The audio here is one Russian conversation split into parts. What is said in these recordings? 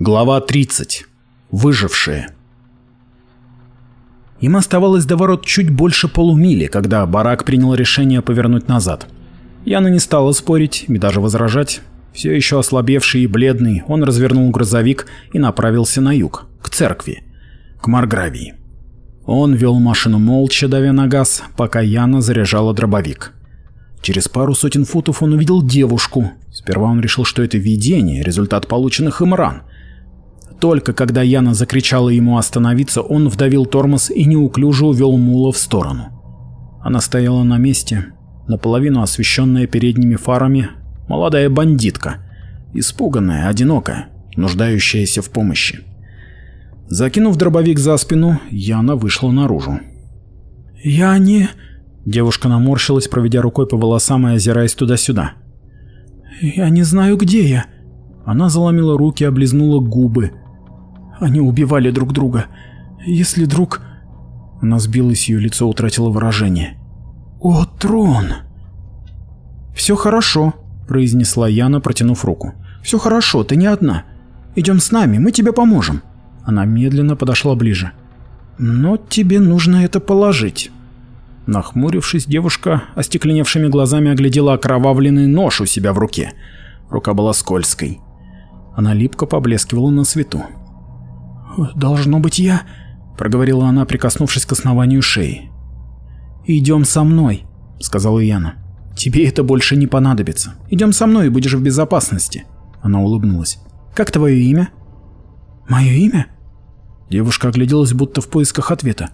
Глава 30. Выжившие. Им оставалось до ворот чуть больше полумили, когда барак принял решение повернуть назад. Яна не стала спорить и даже возражать. Все еще ослабевший и бледный, он развернул грузовик и направился на юг, к церкви, к Маргравии. Он вел машину молча, давя на газ, пока Яна заряжала дробовик. Через пару сотен футов он увидел девушку. Сперва он решил, что это видение, результат полученных им ран – только когда Яна закричала ему остановиться, он вдавил тормоз и неуклюже увел мула в сторону. Она стояла на месте, наполовину освещенная передними фарами, молодая бандитка, испуганная, одинокая, нуждающаяся в помощи. Закинув дробовик за спину, Яна вышла наружу. «Я не...» Девушка наморщилась, проведя рукой по волосам и озираясь туда-сюда. «Я не знаю, где я». Она заломила руки, облизнула губы, они убивали друг друга. Если друг... Она сбилась, ее лицо утратило выражение. «О, трон!» «Все хорошо», — произнесла Яна, протянув руку. «Все хорошо, ты не одна. Идем с нами, мы тебе поможем». Она медленно подошла ближе. «Но тебе нужно это положить». Нахмурившись, девушка остекленевшими глазами оглядела окровавленный нож у себя в руке. Рука была скользкой. Она липко поблескивала на свету должно быть я», — проговорила она, прикоснувшись к основанию шеи. «Идем со мной», — сказала Яна. «Тебе это больше не понадобится. Идем со мной и будешь в безопасности». Она улыбнулась. «Как твое имя?» «Мое имя?» Девушка огляделась, будто в поисках ответа.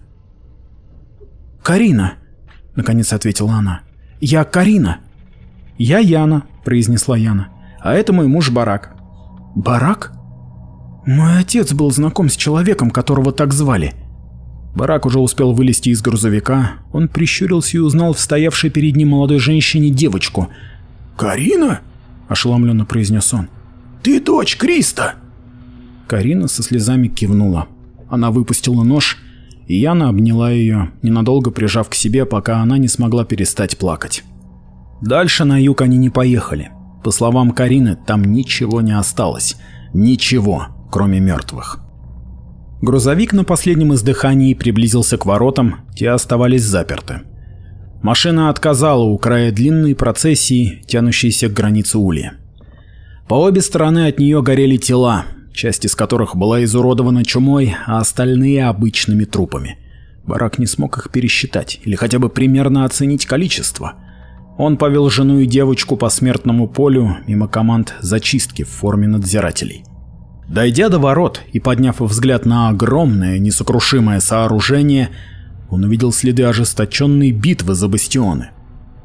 «Карина», — наконец ответила она. «Я Карина». «Я Яна», — произнесла Яна. «А это мой муж Барак». «Барак?» Мой отец был знаком с человеком, которого так звали. Барак уже успел вылезти из грузовика. Он прищурился и узнал в стоявшей перед ним молодой женщине девочку. «Карина?» – ошеломленно произнес он. «Ты дочь Криста?» Карина со слезами кивнула. Она выпустила нож, и Яна обняла ее, ненадолго прижав к себе, пока она не смогла перестать плакать. Дальше на юг они не поехали. По словам Карины, там ничего не осталось. Ничего кроме мертвых. Грузовик на последнем издыхании приблизился к воротам, те оставались заперты. Машина отказала у края длинной процессии, тянущейся к границе улья. По обе стороны от нее горели тела, часть из которых была изуродована чумой, а остальные – обычными трупами. Барак не смог их пересчитать или хотя бы примерно оценить количество. Он повел жену и девочку по смертному полю мимо команд зачистки в форме надзирателей. Дойдя до ворот и подняв взгляд на огромное несокрушимое сооружение, он увидел следы ожесточенной битвы за бастионы.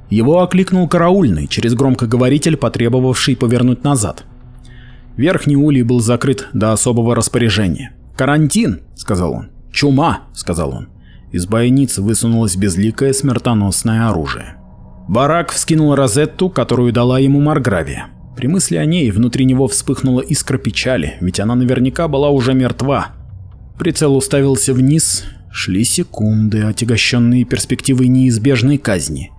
Его окликнул караульный через громкоговоритель, потребовавший повернуть назад. Верхний улей был закрыт до особого распоряжения. «Карантин!» — сказал он. «Чума!» — сказал он. Из бойницы высунулось безликое смертоносное оружие. Барак вскинул розетту, которую дала ему Маргравия. При мысли о ней внутри него вспыхнула искра печали, ведь она наверняка была уже мертва. Прицел уставился вниз, шли секунды, отягощенные перспективой неизбежной казни.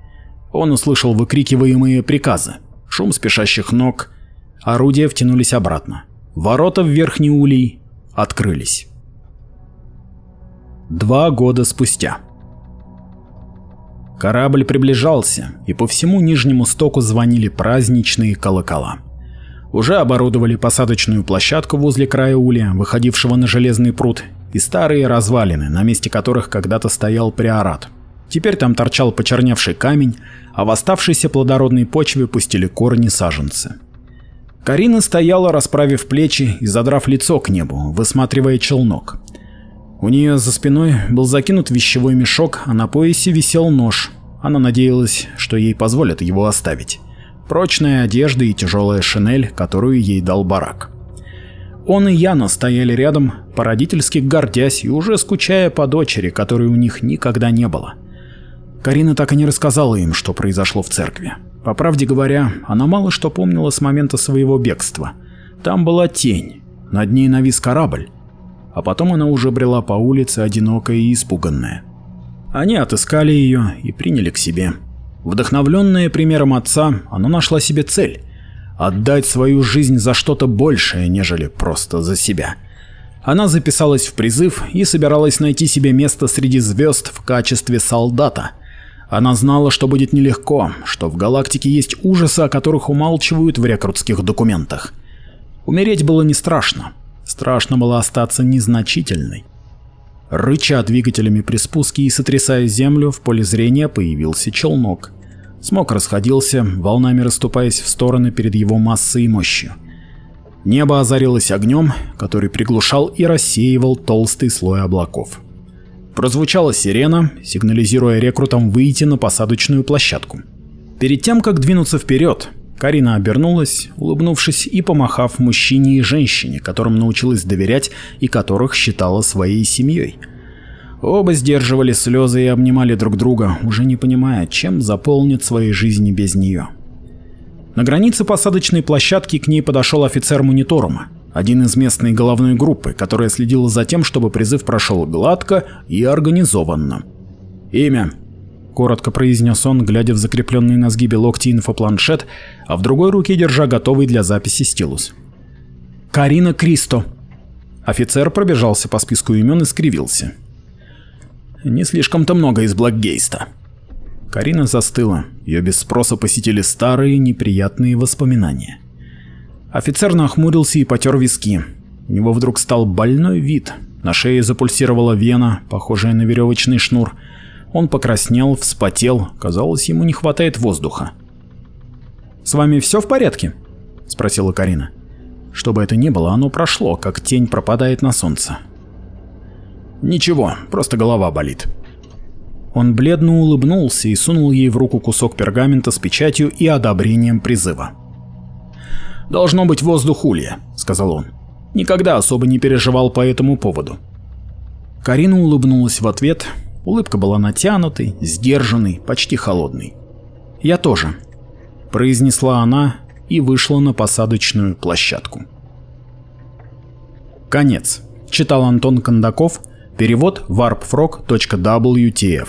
Он услышал выкрикиваемые приказы, шум спешащих ног, орудия втянулись обратно. Ворота в верхний улей открылись. Два года спустя. Корабль приближался, и по всему нижнему стоку звонили праздничные колокола. Уже оборудовали посадочную площадку возле края улья, выходившего на железный пруд, и старые развалины, на месте которых когда-то стоял приорат. Теперь там торчал почерневший камень, а в оставшейся плодородной почве пустили корни саженцы. Карина стояла, расправив плечи и задрав лицо к небу, высматривая челнок. У нее за спиной был закинут вещевой мешок, а на поясе висел нож. Она надеялась, что ей позволят его оставить. Прочная одежда и тяжелая шинель, которую ей дал барак. Он и Яна стояли рядом, по родительски гордясь и уже скучая по дочери, которой у них никогда не было. Карина так и не рассказала им, что произошло в церкви. По правде говоря, она мало что помнила с момента своего бегства. Там была тень, над ней навис корабль, а потом она уже брела по улице, одинокая и испуганная. Они отыскали ее и приняли к себе. Вдохновленная примером отца, она нашла себе цель – отдать свою жизнь за что-то большее, нежели просто за себя. Она записалась в призыв и собиралась найти себе место среди звезд в качестве солдата. Она знала, что будет нелегко, что в галактике есть ужасы, о которых умалчивают в рекрутских документах. Умереть было не страшно страшно было остаться незначительной. Рыча двигателями при спуске и сотрясая землю, в поле зрения появился челнок. Смог расходился, волнами расступаясь в стороны перед его массой и мощью. Небо озарилось огнем, который приглушал и рассеивал толстый слой облаков. Прозвучала сирена, сигнализируя рекрутам выйти на посадочную площадку. Перед тем, как двинуться вперед, Карина обернулась, улыбнувшись и помахав мужчине и женщине, которым научилась доверять и которых считала своей семьей. Оба сдерживали слезы и обнимали друг друга, уже не понимая, чем заполнит свои жизни без нее. На границе посадочной площадки к ней подошел офицер мониторума, один из местной головной группы, которая следила за тем, чтобы призыв прошел гладко и организованно. «Имя?» — коротко произнес он, глядя в закрепленный на сгибе локти инфопланшет, а в другой руке держа готовый для записи стилус. «Карина Кристо!» Офицер пробежался по списку имен и скривился. «Не слишком-то много из Блэкгейста». Карина застыла, ее без спроса посетили старые неприятные воспоминания. Офицер нахмурился и потер виски. У него вдруг стал больной вид, на шее запульсировала вена, похожая на веревочный шнур, он покраснел, вспотел, казалось, ему не хватает воздуха. «С вами все в порядке?» – спросила Карина. Что бы это ни было, оно прошло, как тень пропадает на солнце. «Ничего, просто голова болит». Он бледно улыбнулся и сунул ей в руку кусок пергамента с печатью и одобрением призыва. «Должно быть воздух улья», — сказал он. «Никогда особо не переживал по этому поводу». Карина улыбнулась в ответ, Улыбка была натянутой, сдержанной, почти холодной. «Я тоже», — произнесла она и вышла на посадочную площадку. Конец. Читал Антон Кондаков. Перевод warpfrog.wtf.